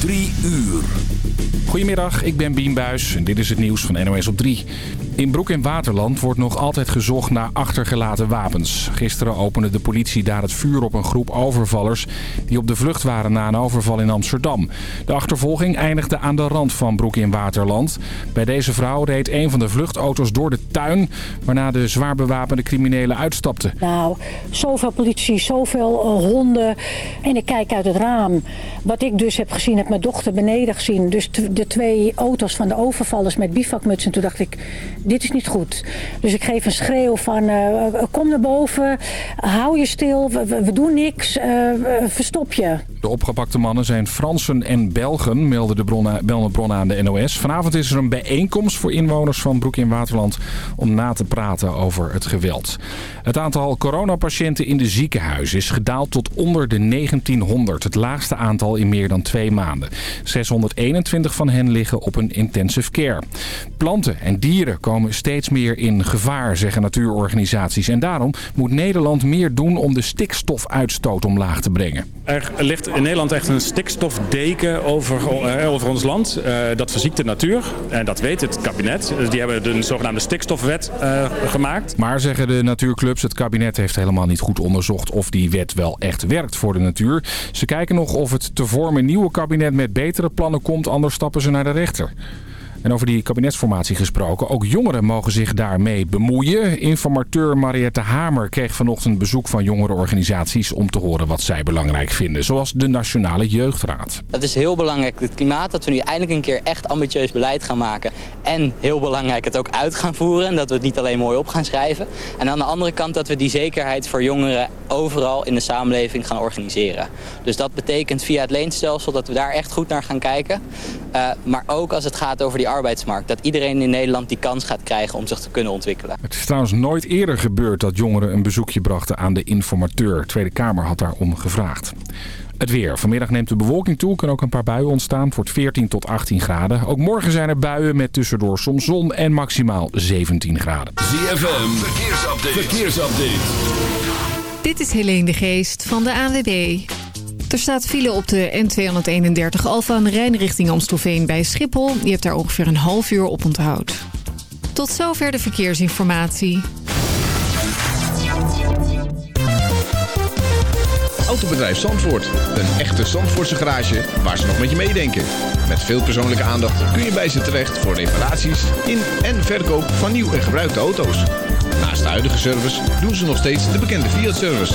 Drie uur. Goedemiddag, ik ben Bien Buis en dit is het nieuws van NOS op 3. In Broek in Waterland wordt nog altijd gezocht naar achtergelaten wapens. Gisteren opende de politie daar het vuur op een groep overvallers... die op de vlucht waren na een overval in Amsterdam. De achtervolging eindigde aan de rand van Broek in Waterland. Bij deze vrouw reed een van de vluchtauto's door de tuin... waarna de zwaar bewapende criminelen uitstapten. Nou, zoveel politie, zoveel uh, honden. En ik kijk uit het raam. Wat ik dus heb gezien, heb mijn dochter beneden gezien. Dus de twee auto's van de overvallers met bivakmutsen. Toen dacht ik, dit is niet goed. Dus ik geef een schreeuw van, uh, kom naar boven, hou je stil, we, we doen niks, uh, verstop je. De opgepakte mannen zijn Fransen en Belgen, melden de bronnen, aan de NOS. Vanavond is er een bijeenkomst voor inwoners van Broek in Waterland om na te praten over het geweld. Het aantal coronapatiënten in de ziekenhuis is gedaald tot onder de 1900. Het laagste aantal in meer dan twee maanden. 621 van hen liggen op een intensive care. Planten en dieren komen steeds meer in gevaar, zeggen natuurorganisaties. En daarom moet Nederland meer doen om de stikstofuitstoot omlaag te brengen. Er ligt in Nederland echt een stikstofdeken over, over ons land. Uh, dat verziekt de natuur. En dat weet het kabinet. Die hebben de zogenaamde stikstofwet uh, gemaakt. Maar zeggen de natuurclubs, het kabinet heeft helemaal niet goed onderzocht of die wet wel echt werkt voor de natuur. Ze kijken nog of het te vormen nieuwe kabinet met betere plannen komt, anders stappen ze naar de rechter. En over die kabinetsformatie gesproken, ook jongeren mogen zich daarmee bemoeien. Informateur Mariette Hamer kreeg vanochtend bezoek van jongerenorganisaties om te horen wat zij belangrijk vinden. Zoals de Nationale Jeugdraad. Het is heel belangrijk, het klimaat, dat we nu eindelijk een keer echt ambitieus beleid gaan maken. En heel belangrijk het ook uit gaan voeren en dat we het niet alleen mooi op gaan schrijven. En aan de andere kant dat we die zekerheid voor jongeren overal in de samenleving gaan organiseren. Dus dat betekent via het leenstelsel dat we daar echt goed naar gaan kijken. Uh, maar ook als het gaat over die arbeidsmarkt. Dat iedereen in Nederland die kans gaat krijgen om zich te kunnen ontwikkelen. Het is trouwens nooit eerder gebeurd dat jongeren een bezoekje brachten aan de informateur. De Tweede Kamer had daarom gevraagd. Het weer. Vanmiddag neemt de bewolking toe. Kan ook een paar buien ontstaan. Het wordt 14 tot 18 graden. Ook morgen zijn er buien met tussendoor soms zon en maximaal 17 graden. ZFM. Verkeersupdate. Verkeersupdate. Dit is Helene de Geest van de ANWB. Er staat file op de N231 Alfa aan de Rijn richting Amstelveen bij Schiphol. Je hebt daar ongeveer een half uur op onthoud. Tot zover de verkeersinformatie. Autobedrijf Zandvoort. Een echte Zandvoortse garage waar ze nog met je meedenken. Met veel persoonlijke aandacht kun je bij ze terecht voor reparaties in en verkoop van nieuw en gebruikte auto's. Naast de huidige service doen ze nog steeds de bekende Fiat-service.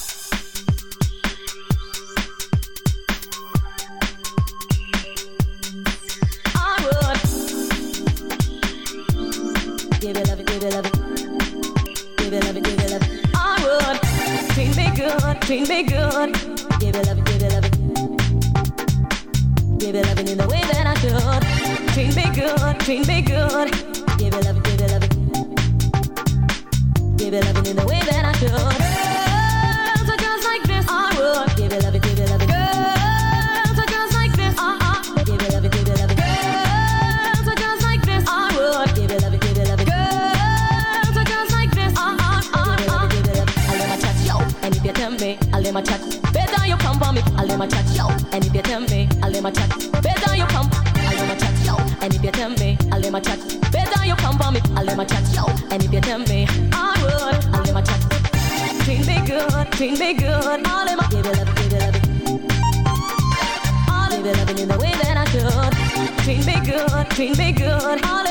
Treat me good. Give it love, give it love. Give it loving in the way that I should. Treat me good, treat me good. Give it love, give it love. Give it loving in the way that I should. Let my chat yo, and if you tell me, I let my chat. Better you come, I let my chat yo, and if you tell me, I let my chat. Better you come for me, I let my chat yo, and if you tell me, I would, I let my chat. Treat me good, treat me good, I let my give it love, give it love. I give it loving in the way that I should. Treat me good, treat me good, I let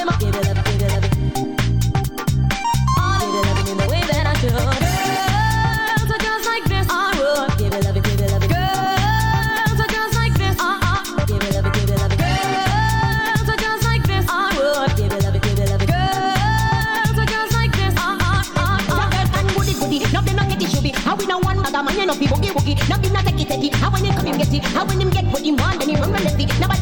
steady. How when him come him get it. How when him get what he want, then he run and left it. Nobody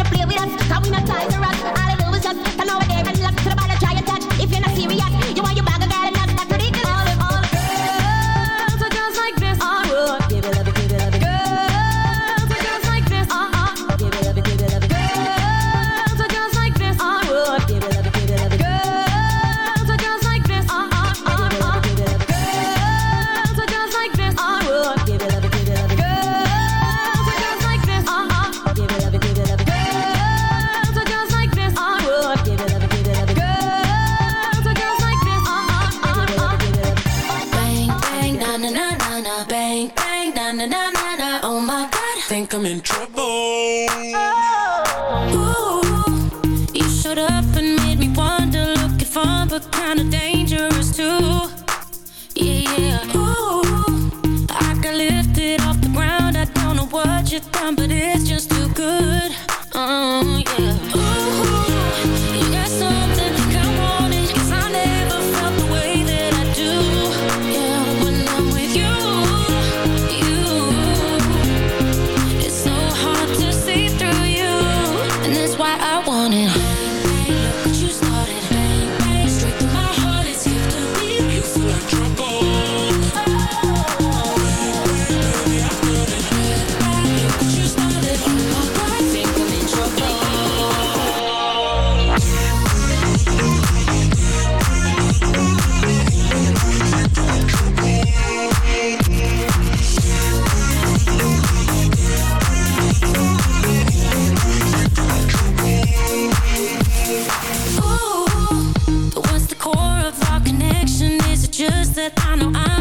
I'm in trouble. that I know I'm.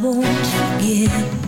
won't forget.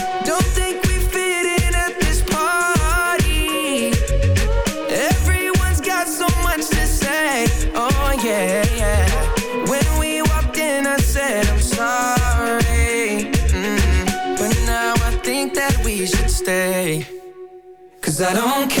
Cause I don't care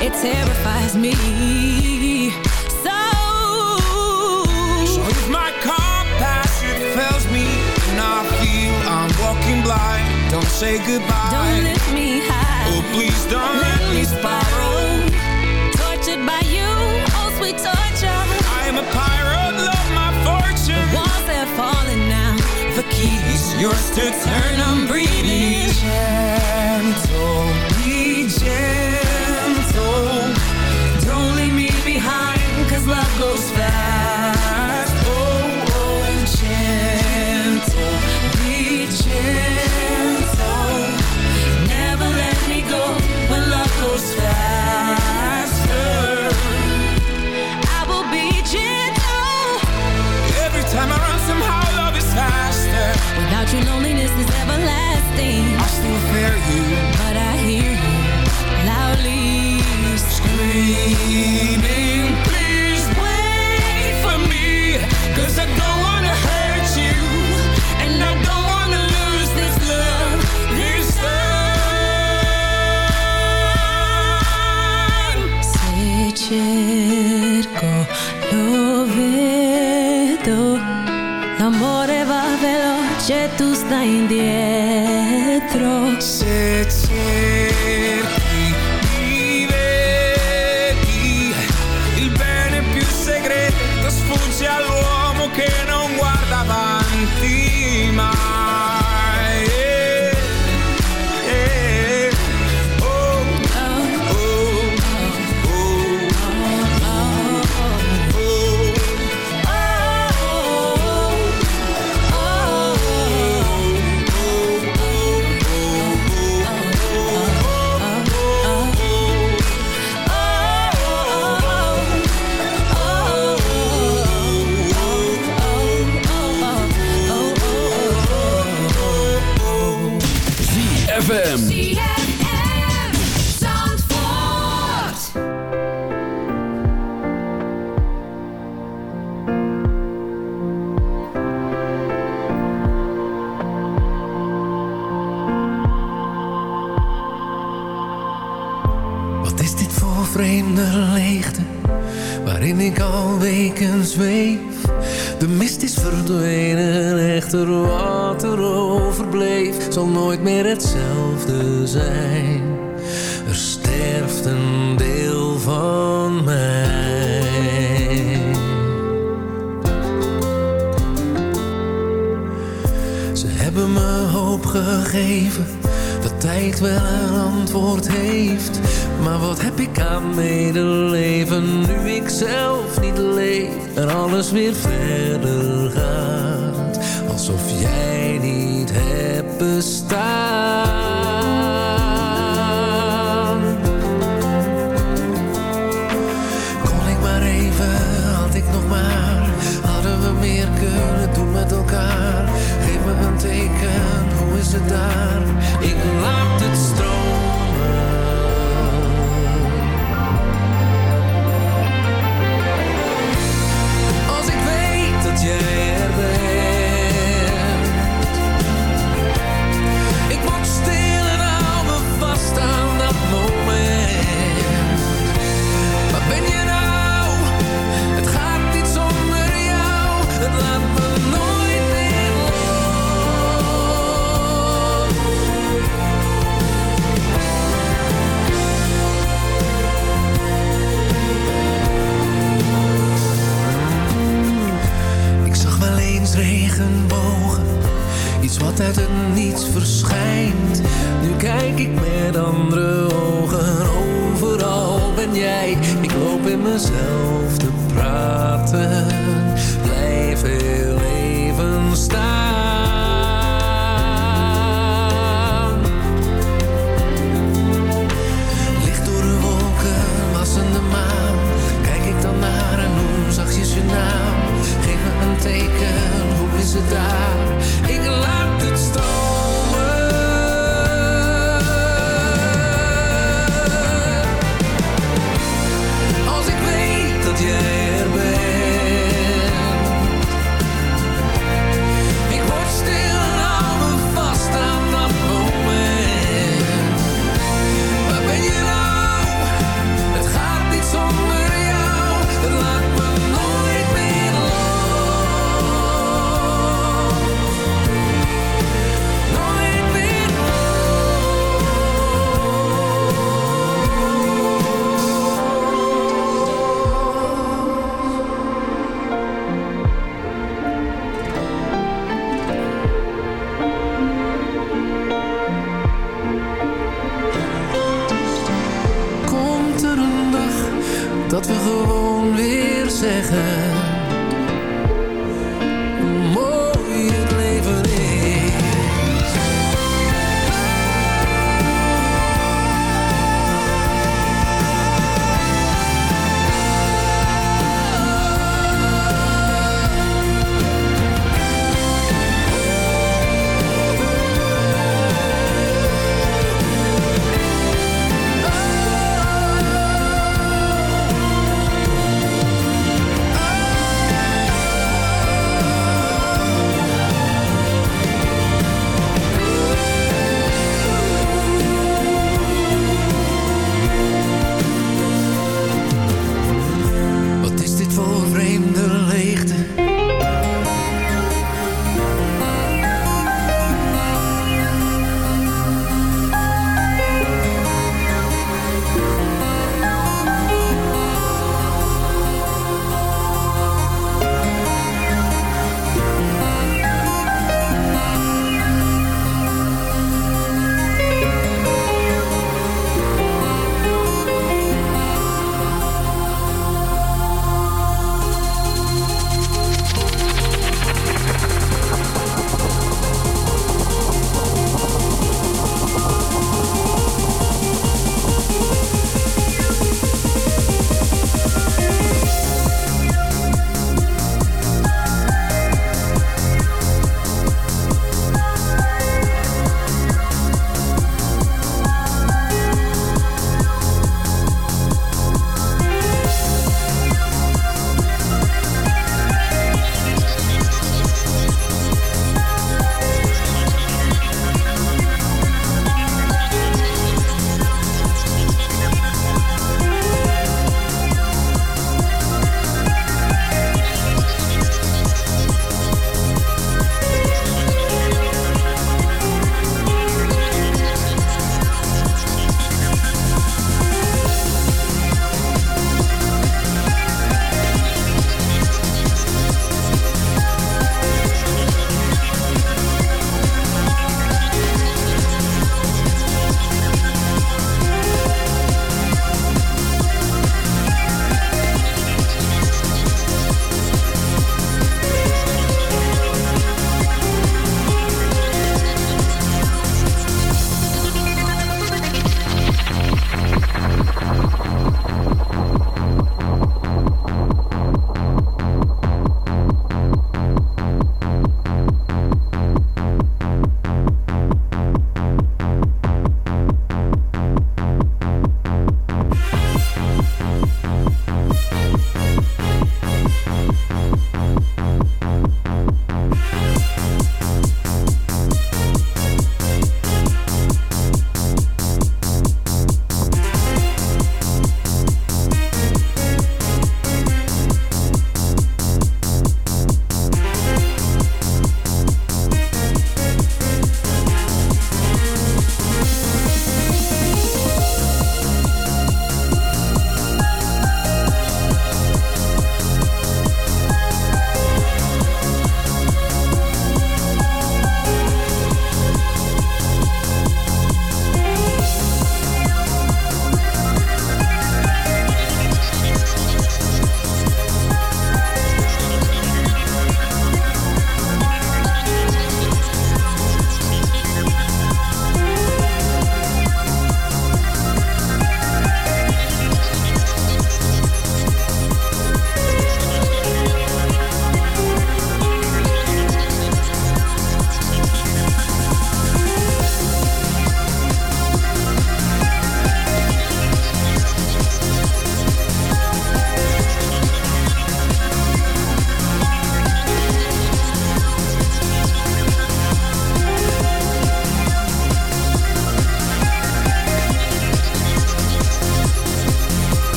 it terrifies me. So So if my compassion fails me And I feel I'm walking blind Don't say goodbye. Don't lift me high Oh please don't let, let me spiral. Tortured by you, oh sweet torture. I am a pirate, love my fortune. The Walls are falling now. The key is yours to turn, I'm breathing Be gentle. Without you, loneliness is everlasting. I still fear you, but I hear you loudly screaming. Please wait for me, 'cause I don't wanna hurt you, and I don't wanna lose this love this time. Se cerco, lo vedo. L'amore va veloce, tu stai indietro. Se De mist is verdwenen Echter wat er overbleef Zal nooit meer hetzelfde zijn. Er sterft een deel van mij. Ze hebben me hoop gegeven Dat tijd wel een antwoord heeft. Maar wat heb ik aan medeleven Nu ik zelf niet leef En alles weer verder gaat. Alsof jij niet hebt bestaan